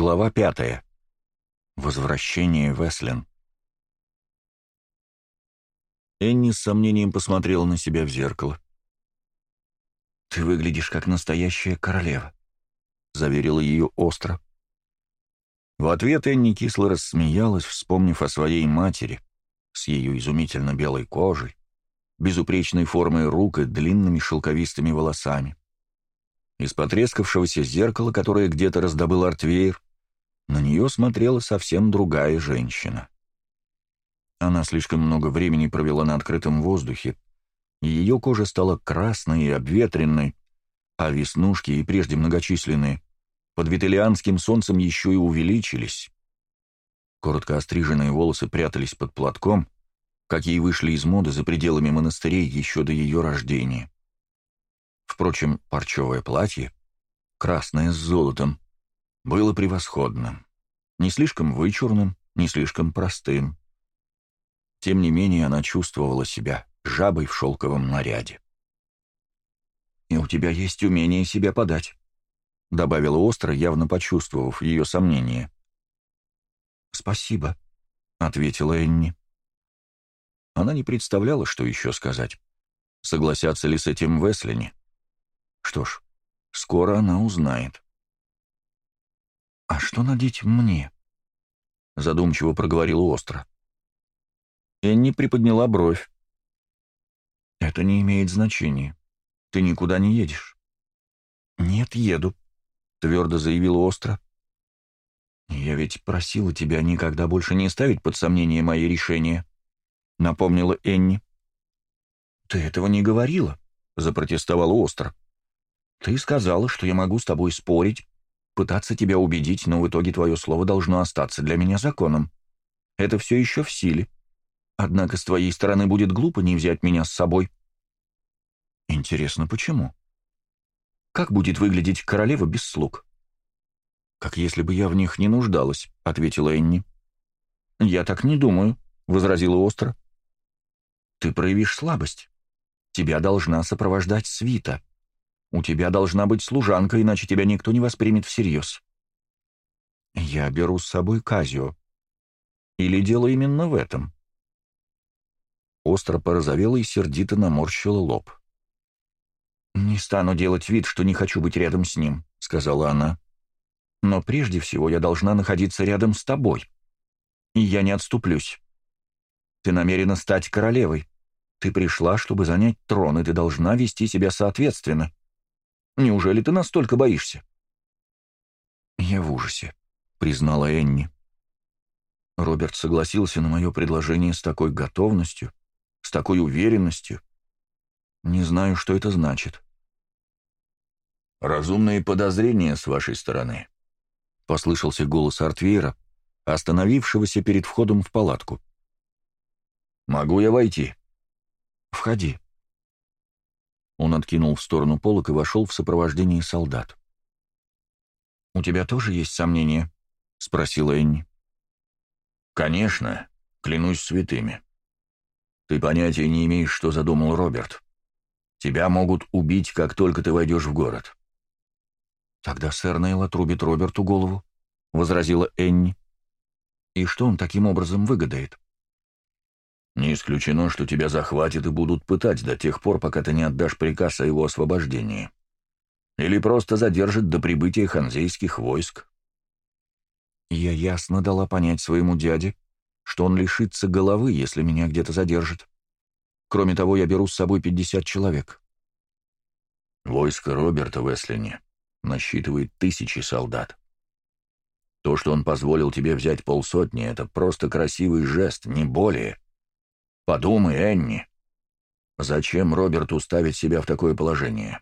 Глава пятая. Возвращение Веслин. Энни с сомнением посмотрела на себя в зеркало. «Ты выглядишь как настоящая королева», — заверила ее остро. В ответ Энни кисло рассмеялась, вспомнив о своей матери с ее изумительно белой кожей, безупречной формой рук и длинными шелковистыми волосами. Из потрескавшегося зеркала, которое где-то раздобыл Артвейр, на нее смотрела совсем другая женщина. Она слишком много времени провела на открытом воздухе, и ее кожа стала красной и обветренной, а веснушки и прежде многочисленные под виталианским солнцем еще и увеличились. Коротко остриженные волосы прятались под платком, какие вышли из моды за пределами монастырей еще до ее рождения. Впрочем, парчевое платье, красное с золотом, было превосходным не слишком вычурным, не слишком простым. Тем не менее, она чувствовала себя жабой в шелковом наряде. «И у тебя есть умение себя подать», — добавила остро, явно почувствовав ее сомнение. «Спасибо», — ответила Энни. Она не представляла, что еще сказать. Согласятся ли с этим Веслини? Что ж, скоро она узнает. «А что надеть мне?» — задумчиво проговорил остро. Энни приподняла бровь. «Это не имеет значения. Ты никуда не едешь». «Нет, еду», — твердо заявила остро. «Я ведь просила тебя никогда больше не ставить под сомнение мои решения», — напомнила Энни. «Ты этого не говорила», — запротестовал остро. «Ты сказала, что я могу с тобой спорить, пытаться тебя убедить, но в итоге твое слово должно остаться для меня законом. Это все еще в силе. Однако с твоей стороны будет глупо не взять меня с собой». «Интересно, почему?» «Как будет выглядеть королева без слуг?» «Как если бы я в них не нуждалась», — ответила Энни. «Я так не думаю», — возразила остро. «Ты проявишь слабость. Тебя должна сопровождать свита». У тебя должна быть служанка, иначе тебя никто не воспримет всерьез. Я беру с собой Казио. Или дело именно в этом? Остро порозовела и сердито наморщила лоб. «Не стану делать вид, что не хочу быть рядом с ним», — сказала она. «Но прежде всего я должна находиться рядом с тобой. И я не отступлюсь. Ты намерена стать королевой. Ты пришла, чтобы занять трон, и ты должна вести себя соответственно. Неужели ты настолько боишься?» «Я в ужасе», — признала Энни. Роберт согласился на мое предложение с такой готовностью, с такой уверенностью. Не знаю, что это значит. «Разумные подозрения с вашей стороны», — послышался голос Артвейра, остановившегося перед входом в палатку. «Могу я войти?» «Входи», он откинул в сторону полок и вошел в сопровождении солдат. «У тебя тоже есть сомнения?» — спросила Энни. «Конечно, клянусь святыми. Ты понятия не имеешь, что задумал Роберт. Тебя могут убить, как только ты войдешь в город». «Тогда сэр Нейл отрубит Роберту голову», — возразила Энни. «И что он таким образом выгадает?» Не исключено, что тебя захватят и будут пытать до тех пор, пока ты не отдашь приказ о его освобождении. Или просто задержат до прибытия ханзейских войск. Я ясно дала понять своему дяде, что он лишится головы, если меня где-то задержат. Кроме того, я беру с собой 50 человек. Войско Роберта в Эслине насчитывает тысячи солдат. То, что он позволил тебе взять полсотни, это просто красивый жест, не более. Подумай, Энни. Зачем Роберту ставить себя в такое положение?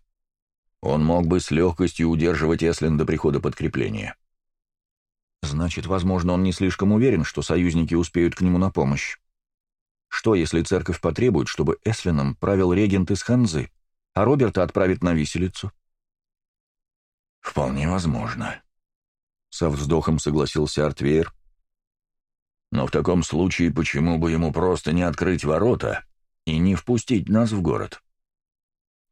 Он мог бы с легкостью удерживать Эслин до прихода подкрепления. Значит, возможно, он не слишком уверен, что союзники успеют к нему на помощь. Что, если церковь потребует, чтобы Эслином правил регент из Ханзы, а Роберта отправит на виселицу? Вполне возможно. Со вздохом согласился Артвейр, но в таком случае почему бы ему просто не открыть ворота и не впустить нас в город?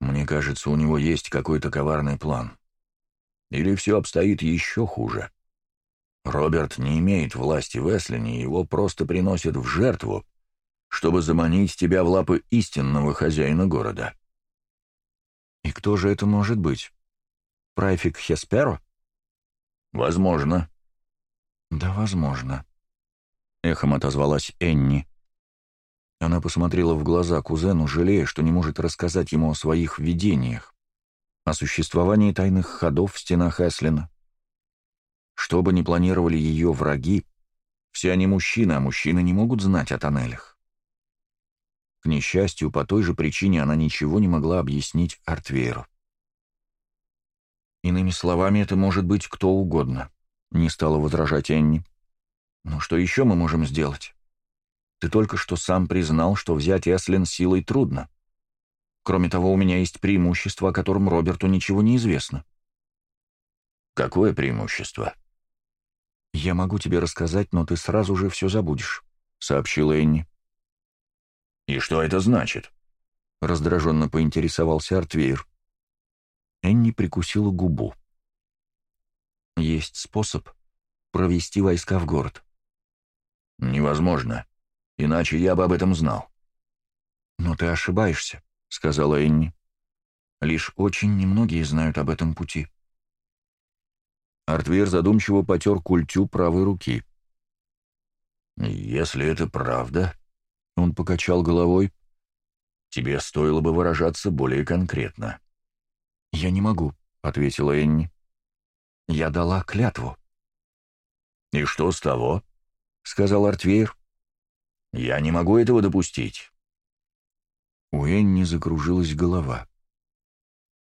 Мне кажется, у него есть какой-то коварный план. Или все обстоит еще хуже. Роберт не имеет власти в Эслине, его просто приносят в жертву, чтобы заманить тебя в лапы истинного хозяина города. И кто же это может быть? Прайфик Хесперо? Возможно. Да, возможно эхом отозвалась Энни. Она посмотрела в глаза кузену, жалея, что не может рассказать ему о своих видениях, о существовании тайных ходов в стенах Эслина. Что бы ни планировали ее враги, все они мужчины, а мужчины не могут знать о тоннелях. К несчастью, по той же причине она ничего не могла объяснить Артвейру. «Иными словами, это может быть кто угодно», — не стала возражать Энни. Но что еще мы можем сделать? Ты только что сам признал, что взять Эслин силой трудно. Кроме того, у меня есть преимущество, о котором Роберту ничего не известно. Какое преимущество? Я могу тебе рассказать, но ты сразу же все забудешь, сообщила Энни. И что это значит? Раздраженно поинтересовался Артвейр. Энни прикусила губу. Есть способ провести войска в город. «Невозможно. Иначе я бы об этом знал». «Но ты ошибаешься», — сказала Энни. «Лишь очень немногие знают об этом пути». Артвир задумчиво потер культю правой руки. «Если это правда», — он покачал головой, — «тебе стоило бы выражаться более конкретно». «Я не могу», — ответила Энни. «Я дала клятву». «И что с того?» сказал Артвейр. «Я не могу этого допустить». У Энни закружилась голова.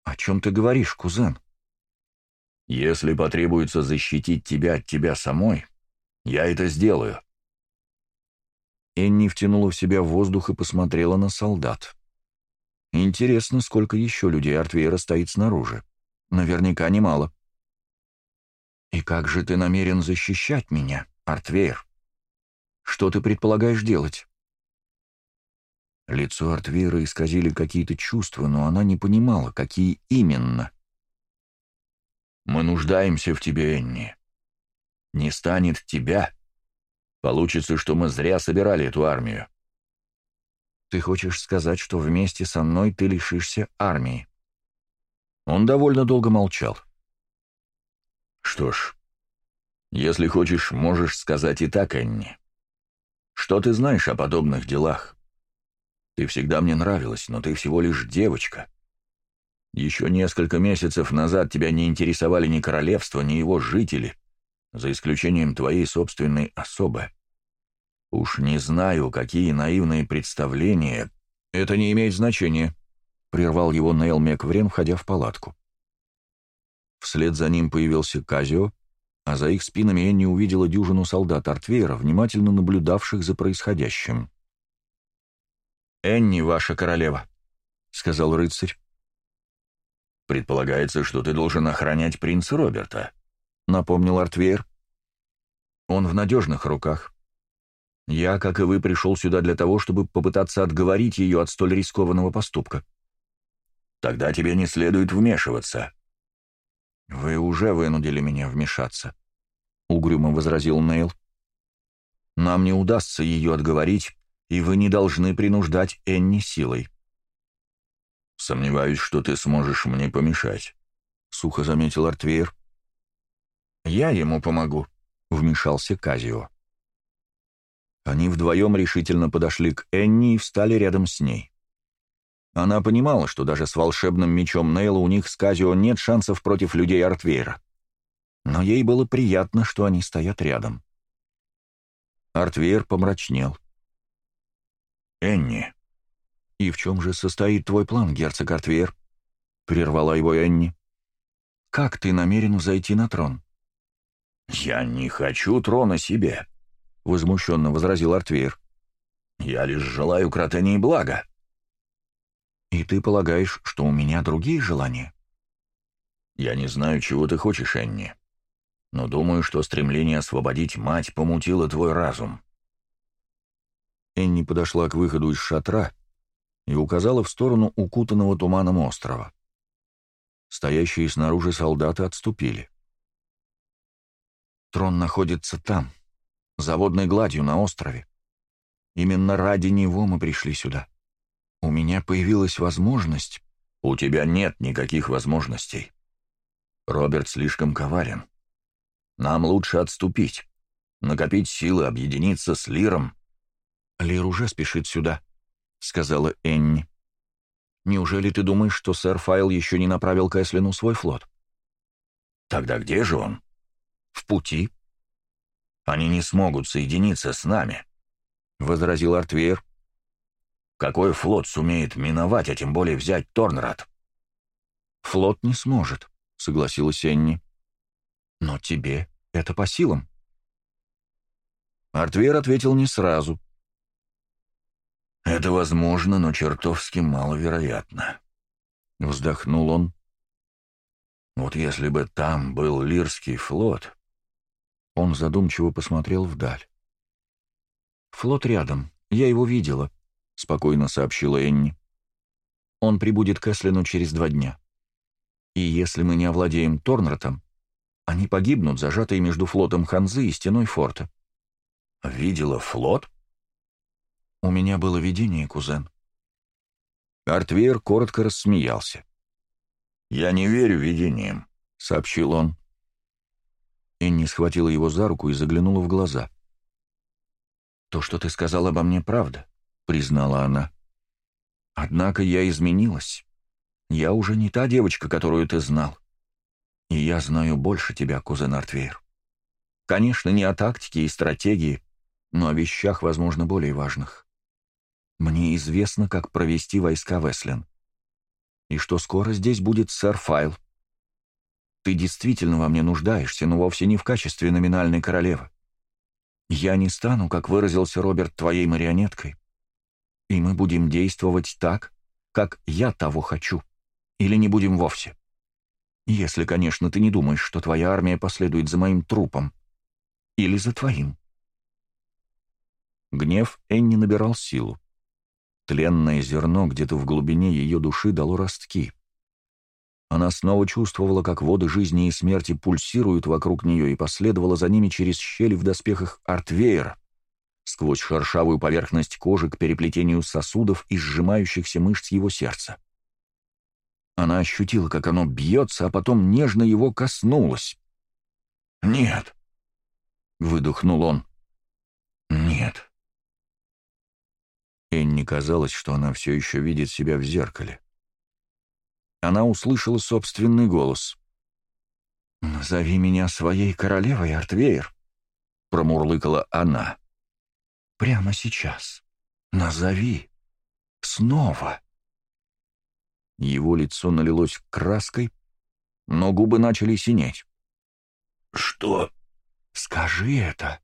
«О чем ты говоришь, кузен?» «Если потребуется защитить тебя от тебя самой, я это сделаю». Энни втянула в себя воздух и посмотрела на солдат. «Интересно, сколько еще людей Артвейра стоит снаружи. Наверняка немало». «И как же ты намерен защищать меня, Артвейр?» Что ты предполагаешь делать?» Лицо Артвира исказили какие-то чувства, но она не понимала, какие именно. «Мы нуждаемся в тебе, Энни. Не станет тебя. Получится, что мы зря собирали эту армию». «Ты хочешь сказать, что вместе со мной ты лишишься армии?» Он довольно долго молчал. «Что ж, если хочешь, можешь сказать и так, Энни. Что ты знаешь о подобных делах? Ты всегда мне нравилась, но ты всего лишь девочка. Еще несколько месяцев назад тебя не интересовали ни королевство, ни его жители, за исключением твоей собственной особы. Уж не знаю, какие наивные представления. Это не имеет значения, — прервал его Нейл Мекврен, входя в палатку. Вслед за ним появился Казио, а за их спинами Энни увидела дюжину солдат Артвейра, внимательно наблюдавших за происходящим. «Энни, ваша королева», — сказал рыцарь. «Предполагается, что ты должен охранять принца Роберта», — напомнил Артвейр. «Он в надежных руках. Я, как и вы, пришел сюда для того, чтобы попытаться отговорить ее от столь рискованного поступка». «Тогда тебе не следует вмешиваться», «Вы уже вынудили меня вмешаться», — угрюмо возразил Нейл. «Нам не удастся ее отговорить, и вы не должны принуждать Энни силой». «Сомневаюсь, что ты сможешь мне помешать», — сухо заметил Артвейр. «Я ему помогу», — вмешался Казио. Они вдвоем решительно подошли к Энни и встали рядом с ней. Она понимала, что даже с волшебным мечом Нейла у них с Казио нет шансов против людей Артвейра. Но ей было приятно, что они стоят рядом. Артвейр помрачнел. «Энни». «И в чем же состоит твой план, герцог Артвейр?» — прервала его Энни. «Как ты намерен взойти на трон?» «Я не хочу трона себе», — возмущенно возразил Артвейр. «Я лишь желаю кротении блага». «И ты полагаешь, что у меня другие желания?» «Я не знаю, чего ты хочешь, Энни, но думаю, что стремление освободить мать помутило твой разум». Энни подошла к выходу из шатра и указала в сторону укутанного туманом острова. Стоящие снаружи солдаты отступили. Трон находится там, заводной гладью на острове. Именно ради него мы пришли сюда. У меня появилась возможность. У тебя нет никаких возможностей. Роберт слишком коварен. Нам лучше отступить. Накопить силы, объединиться с Лиром. Лир уже спешит сюда, сказала Энни. Неужели ты думаешь, что сэр Файл еще не направил к Эслину свой флот? Тогда где же он? В пути. Они не смогут соединиться с нами, — возразил Артвейр. Какой флот сумеет миновать, а тем более взять Торнрад? Флот не сможет, согласилась Энни. Но тебе это по силам. Артвер ответил не сразу. «Это возможно, но чертовски маловероятно», — вздохнул он. «Вот если бы там был Лирский флот...» Он задумчиво посмотрел вдаль. «Флот рядом. Я его видела. — спокойно сообщила Энни. «Он прибудет к Эслину через два дня. И если мы не овладеем Торнратом, они погибнут, зажатые между флотом Ханзы и стеной форта». «Видела флот?» «У меня было видение, кузен». Артвейр коротко рассмеялся. «Я не верю видениям», — сообщил он. Энни схватила его за руку и заглянула в глаза. «То, что ты сказал обо мне, правда признала она. «Однако я изменилась. Я уже не та девочка, которую ты знал. И я знаю больше тебя, кузен Артвейр. Конечно, не о тактике и стратегии, но о вещах, возможно, более важных. Мне известно, как провести войска Веслин. И что скоро здесь будет сэр Файл. Ты действительно во мне нуждаешься, но вовсе не в качестве номинальной королевы. Я не стану, как выразился Роберт, твоей марионеткой и мы будем действовать так, как я того хочу, или не будем вовсе. Если, конечно, ты не думаешь, что твоя армия последует за моим трупом. Или за твоим. Гнев Энни набирал силу. Тленное зерно где-то в глубине ее души дало ростки. Она снова чувствовала, как воды жизни и смерти пульсируют вокруг нее, и последовала за ними через щели в доспехах Артвейера сквозь шершавую поверхность кожи к переплетению сосудов и сжимающихся мышц его сердца. Она ощутила, как оно бьется, а потом нежно его коснулась. «Нет!» — выдохнул он. «Нет!» Энни казалось, что она все еще видит себя в зеркале. Она услышала собственный голос. «Назови меня своей королевой, Артвейр», — промурлыкала она прямо сейчас. Назови. Снова. Его лицо налилось краской, но губы начали синеть. «Что?» «Скажи это».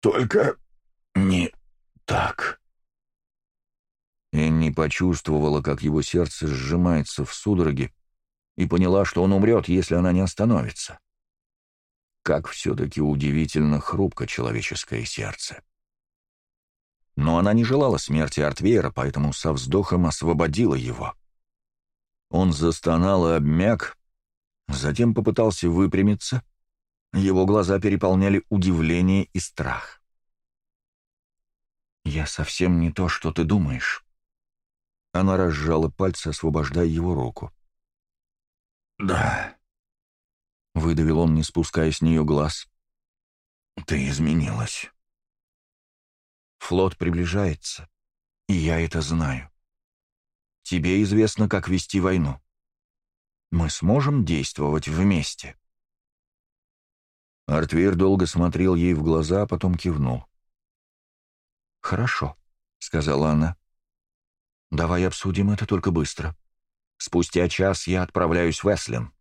«Только не так». Энни почувствовала, как его сердце сжимается в судороге, и поняла, что он умрет, если она не остановится. Как все-таки удивительно хрупко человеческое сердце но она не желала смерти Артвейра, поэтому со вздохом освободила его. Он застонал и обмяк, затем попытался выпрямиться. Его глаза переполняли удивление и страх. «Я совсем не то, что ты думаешь». Она разжала пальцы, освобождая его руку. «Да», — выдавил он, не спуская с нее глаз. «Ты изменилась». Флот приближается, и я это знаю. Тебе известно, как вести войну. Мы сможем действовать вместе». Артвир долго смотрел ей в глаза, а потом кивнул. «Хорошо», — сказала она. «Давай обсудим это только быстро. Спустя час я отправляюсь в Эслин».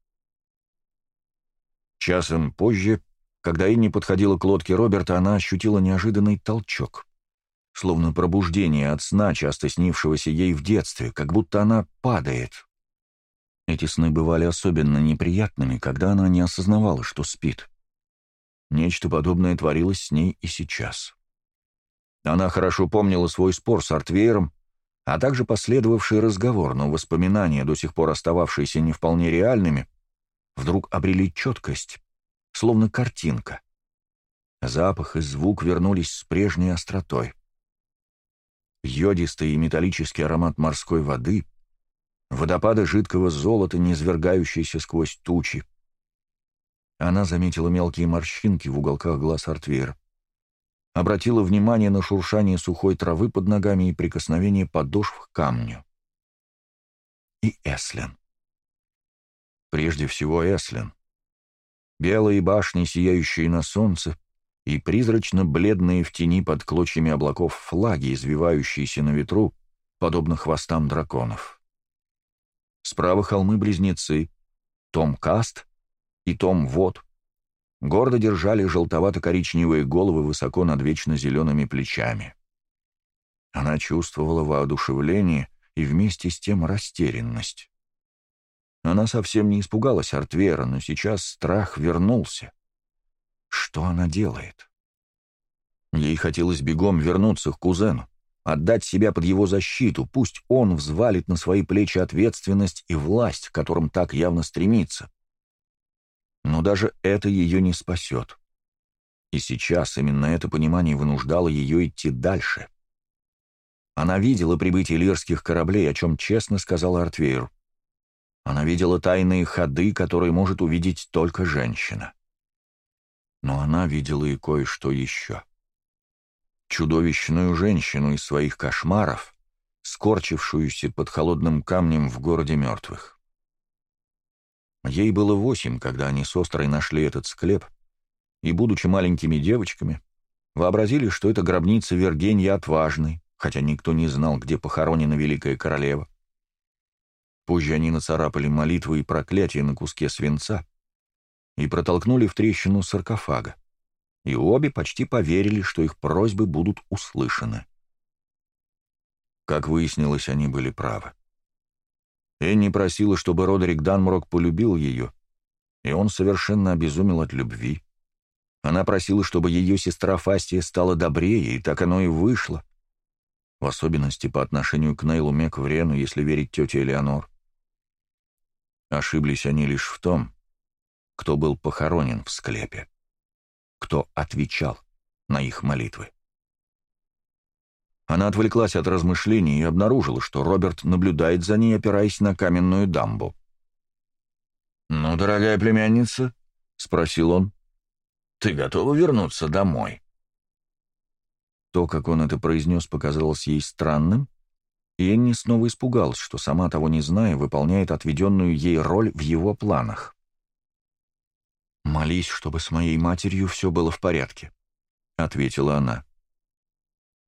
Часом позже, когда Инни подходила к лодке Роберта, она ощутила неожиданный толчок словно пробуждение от сна, часто снившегося ей в детстве, как будто она падает. Эти сны бывали особенно неприятными, когда она не осознавала, что спит. Нечто подобное творилось с ней и сейчас. Она хорошо помнила свой спор с Артвейером, а также последовавший разговор, но воспоминания, до сих пор остававшиеся не вполне реальными, вдруг обрели четкость, словно картинка. Запах и звук вернулись с прежней остротой йодистый и металлический аромат морской воды, водопады жидкого золота, низвергающиеся сквозь тучи. Она заметила мелкие морщинки в уголках глаз Артвейра. Обратила внимание на шуршание сухой травы под ногами и прикосновение подошв к камню. И Эслен. Прежде всего Эслен. Белые башни, сияющие на солнце, и призрачно-бледные в тени под клочьями облаков флаги, извивающиеся на ветру, подобно хвостам драконов. Справа холмы-близнецы, Том Каст и Том Вот, гордо держали желтовато-коричневые головы высоко над вечно зелеными плечами. Она чувствовала воодушевление и вместе с тем растерянность. Она совсем не испугалась Артвера, но сейчас страх вернулся — что она делает? Ей хотелось бегом вернуться к кузену, отдать себя под его защиту, пусть он взвалит на свои плечи ответственность и власть, к которым так явно стремится. Но даже это ее не спасет. И сейчас именно это понимание вынуждало ее идти дальше. Она видела прибытие лирских кораблей, о чем честно сказал Артвейру. Она видела тайные ходы, которые может увидеть только женщина но она видела и кое-что еще. Чудовищную женщину из своих кошмаров, скорчившуюся под холодным камнем в городе мертвых. Ей было восемь, когда они с Острой нашли этот склеп, и, будучи маленькими девочками, вообразили, что это гробница Вергения Отважной, хотя никто не знал, где похоронена Великая Королева. Позже они нацарапали молитвы и проклятия на куске свинца, и протолкнули в трещину саркофага, и обе почти поверили, что их просьбы будут услышаны. Как выяснилось, они были правы. Энни просила, чтобы Родерик Данмрок полюбил ее, и он совершенно обезумел от любви. Она просила, чтобы ее сестра Фастия стала добрее, и так оно и вышло. В особенности по отношению к Нейлу Мекврену, если верить тете Элеонор. Ошиблись они лишь в том, кто был похоронен в склепе, кто отвечал на их молитвы. Она отвлеклась от размышлений и обнаружила, что Роберт наблюдает за ней, опираясь на каменную дамбу. «Ну, дорогая племянница», — спросил он, — «ты готова вернуться домой?» То, как он это произнес, показалось ей странным, и Энни снова испугалась, что сама того не зная, выполняет отведенную ей роль в его планах. «Молись, чтобы с моей матерью все было в порядке», — ответила она.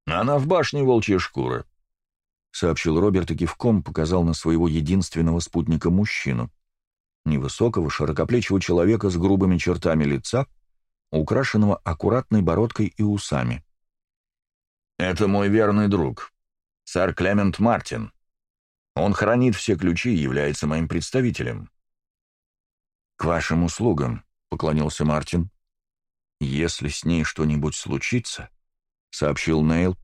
«Она в башне волчья шкура», — сообщил Роберт и кивком показал на своего единственного спутника-мужчину. Невысокого, широкоплечего человека с грубыми чертами лица, украшенного аккуратной бородкой и усами. «Это мой верный друг, сэр Клемент Мартин. Он хранит все ключи и является моим представителем». «К вашим услугам», поклонился Мартин. «Если с ней что-нибудь случится», — сообщил Нейл,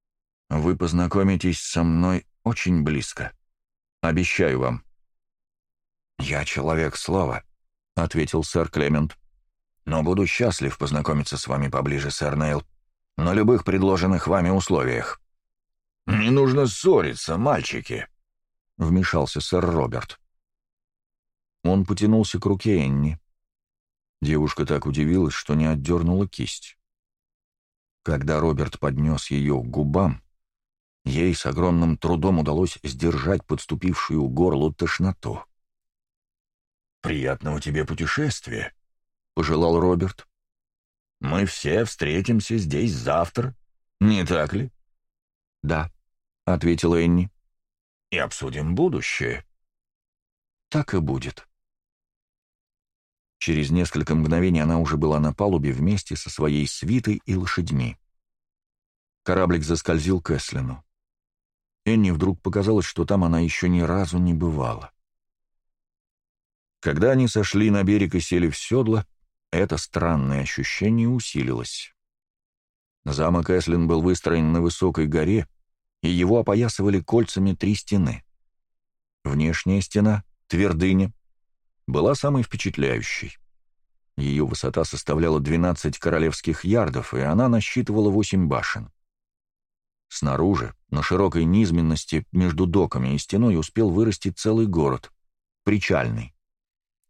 — «вы познакомитесь со мной очень близко. Обещаю вам». «Я человек слова», — ответил сэр Клемент. «Но буду счастлив познакомиться с вами поближе, сэр Нейл, на любых предложенных вами условиях». «Не нужно ссориться, мальчики», — вмешался сэр Роберт. Он потянулся к руке Энни. Девушка так удивилась, что не отдернула кисть. Когда Роберт поднес ее к губам, ей с огромным трудом удалось сдержать подступившую горло тошноту. «Приятного тебе путешествия», — пожелал Роберт. «Мы все встретимся здесь завтра, не так ли?» «Да», — ответила Энни. «И обсудим будущее». «Так и будет». Через несколько мгновений она уже была на палубе вместе со своей свитой и лошадьми. Кораблик заскользил к Эслину. Энни вдруг показалось, что там она еще ни разу не бывала. Когда они сошли на берег и сели в седло, это странное ощущение усилилось. Замок Эслин был выстроен на высокой горе, и его опоясывали кольцами три стены. Внешняя стена, твердыня, была самой впечатляющей. Ее высота составляла 12 королевских ярдов, и она насчитывала 8 башен. Снаружи, на широкой низменности между доками и стеной, успел вырасти целый город, причальный,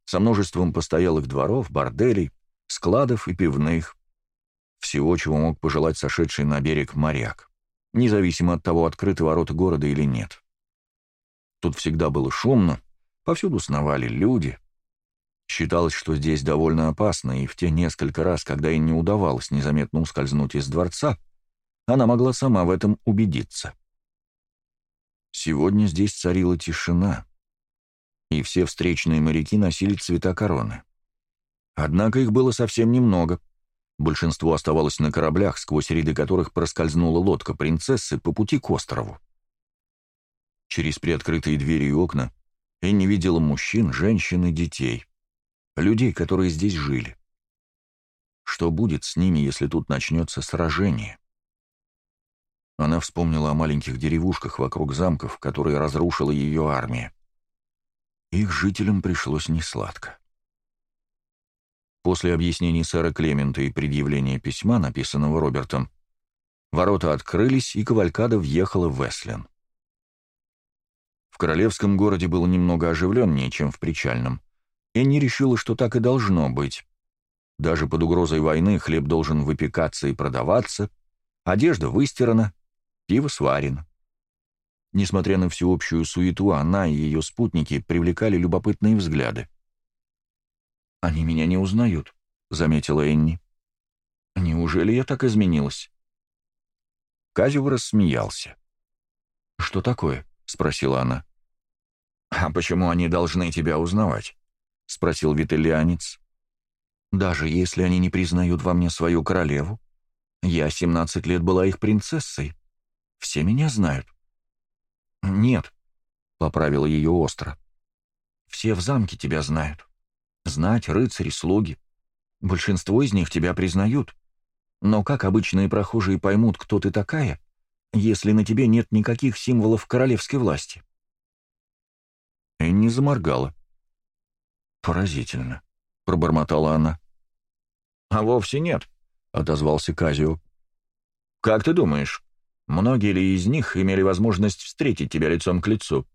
со множеством постоялых дворов, борделей, складов и пивных, всего, чего мог пожелать сошедший на берег моряк, независимо от того, открыты ворота города или нет. Тут всегда было шумно, повсюду сновали люди — Считалось, что здесь довольно опасно, и в те несколько раз, когда ей не удавалось незаметно ускользнуть из дворца, она могла сама в этом убедиться. Сегодня здесь царила тишина, и все встречные моряки носили цвета короны. Однако их было совсем немного. Большинство оставалось на кораблях, сквозь ряды которых проскользнула лодка принцессы по пути к острову. Через приоткрытые двери и окна Энни видела мужчин, женщин и детей людей, которые здесь жили. Что будет с ними, если тут начнется сражение? Она вспомнила о маленьких деревушках вокруг замков, которые разрушила ее армия. Их жителям пришлось несладко. После объяснений сэра Клемента и предъявления письма, написанного Робертом, ворота открылись, и Кавалькада въехала в Эслен. В королевском городе было немного оживленнее, чем в причальном. Энни решила, что так и должно быть. Даже под угрозой войны хлеб должен выпекаться и продаваться, одежда выстирана, пиво сварено. Несмотря на всеобщую суету, она и ее спутники привлекали любопытные взгляды. «Они меня не узнают», — заметила Энни. «Неужели я так изменилась?» Казев рассмеялся. «Что такое?» — спросила она. «А почему они должны тебя узнавать?» — спросил Виталианец. «Даже если они не признают во мне свою королеву, я 17 лет была их принцессой. Все меня знают». «Нет», — поправил ее остро. «Все в замке тебя знают. Знать, рыцари, слуги. Большинство из них тебя признают. Но как обычные прохожие поймут, кто ты такая, если на тебе нет никаких символов королевской власти?» Энни заморгала. «Поразительно», — пробормотала она. «А вовсе нет», — отозвался Казио. «Как ты думаешь, многие ли из них имели возможность встретить тебя лицом к лицу?»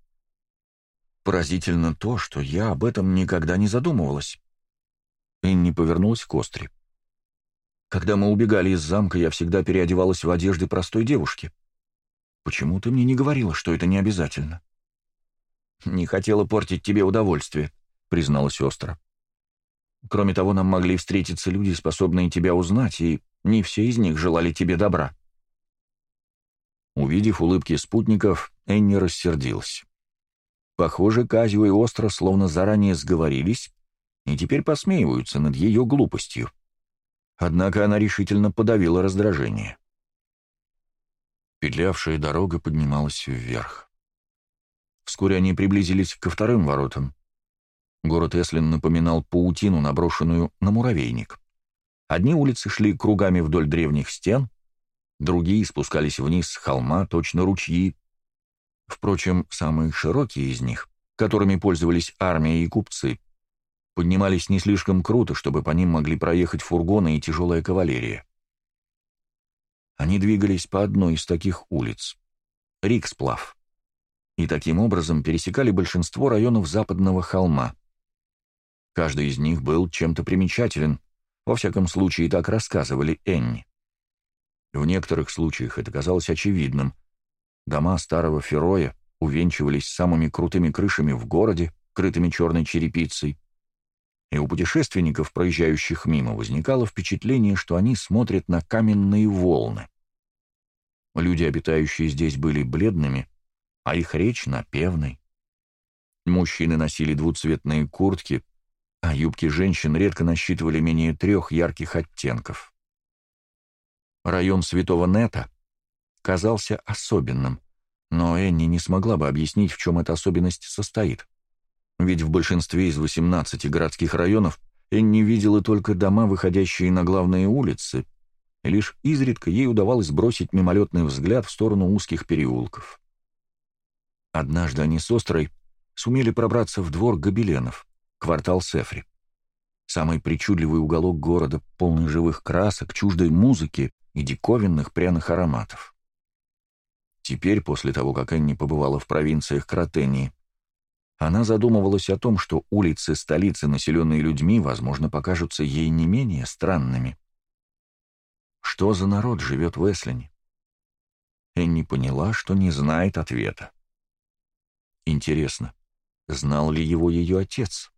«Поразительно то, что я об этом никогда не задумывалась». не повернулась к Остре. «Когда мы убегали из замка, я всегда переодевалась в одежды простой девушки. Почему ты мне не говорила, что это не обязательно?» «Не хотела портить тебе удовольствие», призналась остро. Кроме того, нам могли встретиться люди, способные тебя узнать, и не все из них желали тебе добра. Увидев улыбки спутников, Энни рассердилась. Похоже, Казио и Остро словно заранее сговорились и теперь посмеиваются над ее глупостью. Однако она решительно подавила раздражение. Петлявшая дорога поднималась вверх. Вскоре они приблизились ко вторым воротам. Город Эслин напоминал паутину, наброшенную на муравейник. Одни улицы шли кругами вдоль древних стен, другие спускались вниз с холма, точно ручьи. Впрочем, самые широкие из них, которыми пользовались армия и купцы, поднимались не слишком круто, чтобы по ним могли проехать фургоны и тяжелая кавалерия. Они двигались по одной из таких улиц — Риксплав, и таким образом пересекали большинство районов западного холма — Каждый из них был чем-то примечателен, во всяком случае так рассказывали Энни. В некоторых случаях это казалось очевидным. Дома старого Фероя увенчивались самыми крутыми крышами в городе, крытыми черной черепицей, и у путешественников, проезжающих мимо, возникало впечатление, что они смотрят на каменные волны. Люди, обитающие здесь, были бледными, а их речь напевной. Мужчины носили двуцветные куртки, а юбки женщин редко насчитывали менее трех ярких оттенков. Район Святого Нета казался особенным, но Энни не смогла бы объяснить, в чем эта особенность состоит. Ведь в большинстве из 18 городских районов Энни видела только дома, выходящие на главные улицы, и лишь изредка ей удавалось бросить мимолетный взгляд в сторону узких переулков. Однажды они с Острой сумели пробраться в двор гобеленов — квартал Сефри. Самый причудливый уголок города, полный живых красок, чуждой музыки и диковинных пряных ароматов. Теперь, после того, как Энни побывала в провинциях Кротении, она задумывалась о том, что улицы столицы, населенные людьми, возможно, покажутся ей не менее странными. Что за народ живет в Эслине? Энни поняла, что не знает ответа. Интересно, знал ли его ее отец?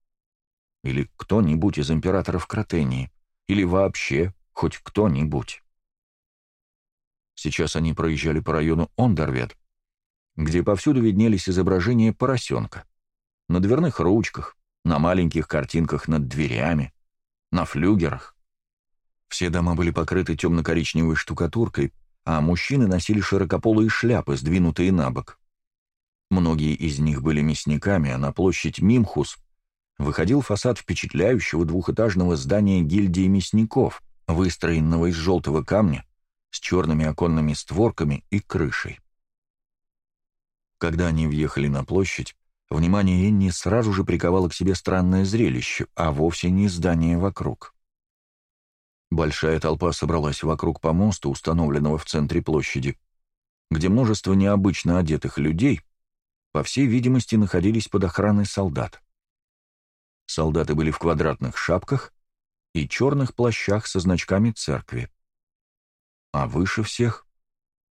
или кто-нибудь из императоров Кротении, или вообще хоть кто-нибудь. Сейчас они проезжали по району Ондорвет, где повсюду виднелись изображения поросенка. На дверных ручках, на маленьких картинках над дверями, на флюгерах. Все дома были покрыты темно-коричневой штукатуркой, а мужчины носили широкополые шляпы, сдвинутые на бок. Многие из них были мясниками, а на площадь Мимхус выходил фасад впечатляющего двухэтажного здания гильдии мясников, выстроенного из желтого камня, с черными оконными створками и крышей. Когда они въехали на площадь, внимание Энни сразу же приковало к себе странное зрелище, а вовсе не здание вокруг. Большая толпа собралась вокруг помоста, установленного в центре площади, где множество необычно одетых людей, по всей видимости, находились под охраной солдат. Солдаты были в квадратных шапках и черных плащах со значками церкви. А выше всех,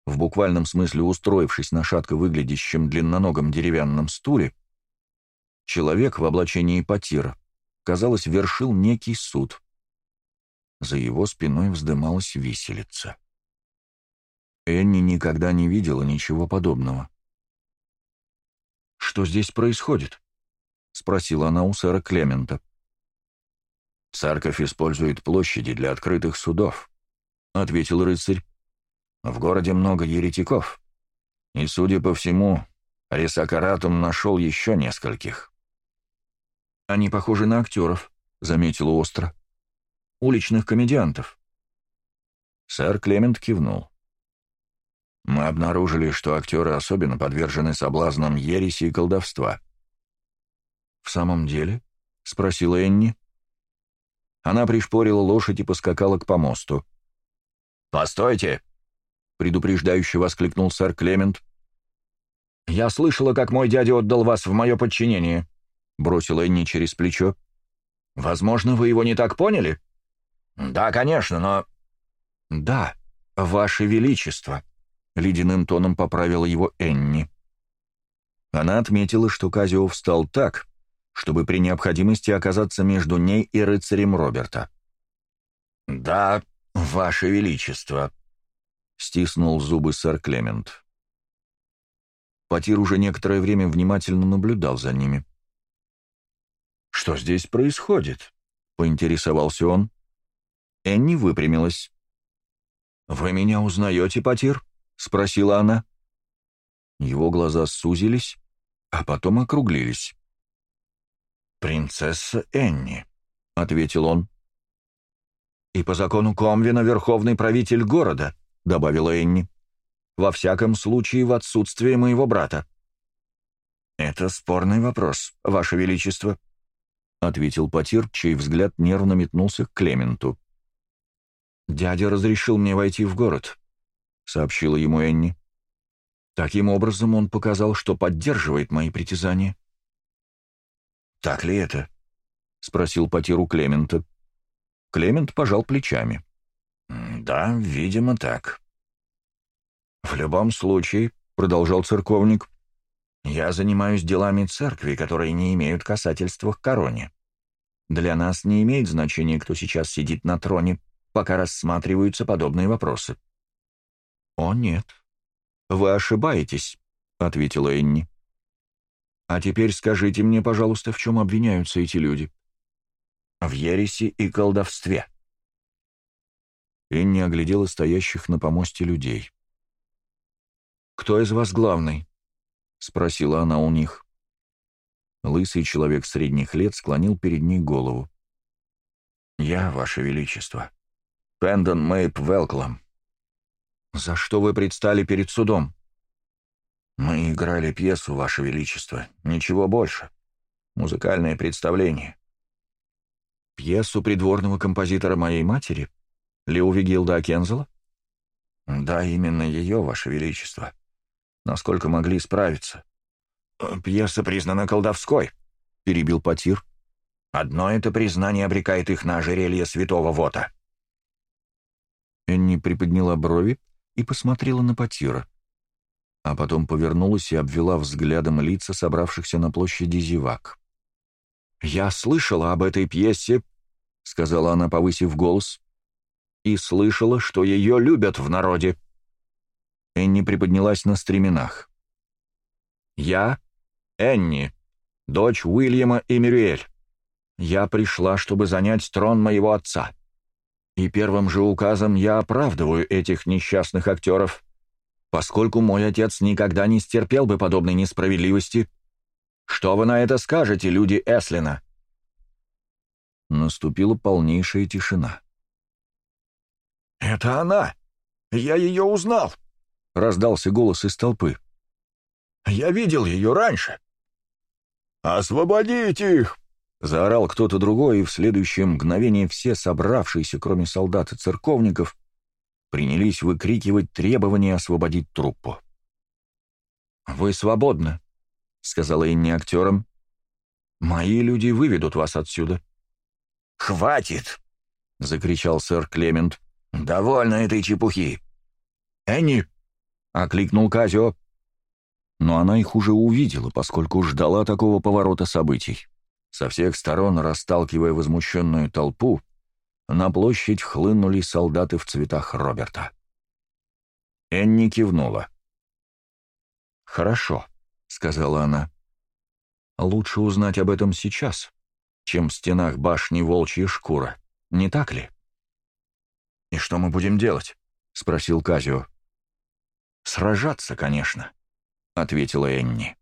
в буквальном смысле устроившись на шатко выглядящем длинноногом деревянном стуле, человек в облачении потира, казалось, вершил некий суд. За его спиной вздымалась виселица. Энни никогда не видела ничего подобного. «Что здесь происходит?» — спросила она у сэра Клемента. «Церковь использует площади для открытых судов», — ответил рыцарь. «В городе много еретиков, и, судя по всему, Ресакаратум нашел еще нескольких». «Они похожи на актеров», — заметила остро. «Уличных комедиантов». Сэр Клемент кивнул. «Мы обнаружили, что актеры особенно подвержены соблазнам ереси и колдовства», «В самом деле?» — спросила Энни. Она пришпорила лошадь и поскакала к помосту. «Постойте!» — предупреждающе воскликнул сэр Клемент. «Я слышала, как мой дядя отдал вас в мое подчинение», — бросила Энни через плечо. «Возможно, вы его не так поняли?» «Да, конечно, но...» «Да, ваше величество», — ледяным тоном поправила его Энни. Она отметила, что Казио встал так, чтобы при необходимости оказаться между ней и рыцарем Роберта. «Да, ваше величество», — стиснул зубы сэр Клемент. Потир уже некоторое время внимательно наблюдал за ними. «Что здесь происходит?» — поинтересовался он. Энни выпрямилась. «Вы меня узнаете, Потир?» — спросила она. Его глаза сузились, а потом округлились. «Принцесса Энни», — ответил он. «И по закону Комвина верховный правитель города», — добавила Энни. «Во всяком случае, в отсутствие моего брата». «Это спорный вопрос, Ваше Величество», — ответил Потир, чей взгляд нервно метнулся к Клементу. «Дядя разрешил мне войти в город», — сообщила ему Энни. «Таким образом он показал, что поддерживает мои притязания». «Так ли это?» — спросил Потиру Клемента. Клемент пожал плечами. «Да, видимо, так». «В любом случае», — продолжал церковник, — «я занимаюсь делами церкви, которые не имеют касательства к короне. Для нас не имеет значения, кто сейчас сидит на троне, пока рассматриваются подобные вопросы». «О, нет. Вы ошибаетесь», — ответила Энни. А теперь скажите мне, пожалуйста, в чем обвиняются эти люди?» «В ереси и колдовстве». Энни оглядела стоящих на помосте людей. «Кто из вас главный?» — спросила она у них. Лысый человек средних лет склонил перед ней голову. «Я, Ваше Величество. Пендон Мэйп Велклам». «За что вы предстали перед судом?» Мы играли пьесу, Ваше Величество, ничего больше. Музыкальное представление. Пьесу придворного композитора моей матери? Леуви Гилда Кензела. Да, именно ее, Ваше Величество. Насколько могли справиться. Э, пьеса признана колдовской, перебил Потир. Одно это признание обрекает их на ожерелье святого Вота. Энни приподняла брови и посмотрела на Потира а потом повернулась и обвела взглядом лица собравшихся на площади зевак. «Я слышала об этой пьесе», — сказала она, повысив голос, — «и слышала, что ее любят в народе». Энни приподнялась на стременах. «Я — Энни, дочь Уильяма и Мюриэль. Я пришла, чтобы занять трон моего отца. И первым же указом я оправдываю этих несчастных актеров» поскольку мой отец никогда не стерпел бы подобной несправедливости. Что вы на это скажете, люди Эслина?» Наступила полнейшая тишина. «Это она! Я ее узнал!» — раздался голос из толпы. «Я видел ее раньше!» «Освободите их!» — заорал кто-то другой, и в следующее мгновение все собравшиеся, кроме солдат и церковников, принялись выкрикивать требования освободить труппу. «Вы свободны», — сказала Энни актерам. «Мои люди выведут вас отсюда». «Хватит!» — закричал сэр Клемент. «Довольно этой чепухи!» «Энни!» — окликнул Казио. Но она их уже увидела, поскольку ждала такого поворота событий. Со всех сторон, расталкивая возмущенную толпу, на площадь хлынули солдаты в цветах Роберта. Энни кивнула. «Хорошо», — сказала она. «Лучше узнать об этом сейчас, чем в стенах башни волчья шкура, не так ли?» «И что мы будем делать?» — спросил Казио. «Сражаться, конечно», — ответила Энни.